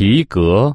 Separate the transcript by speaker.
Speaker 1: 皮革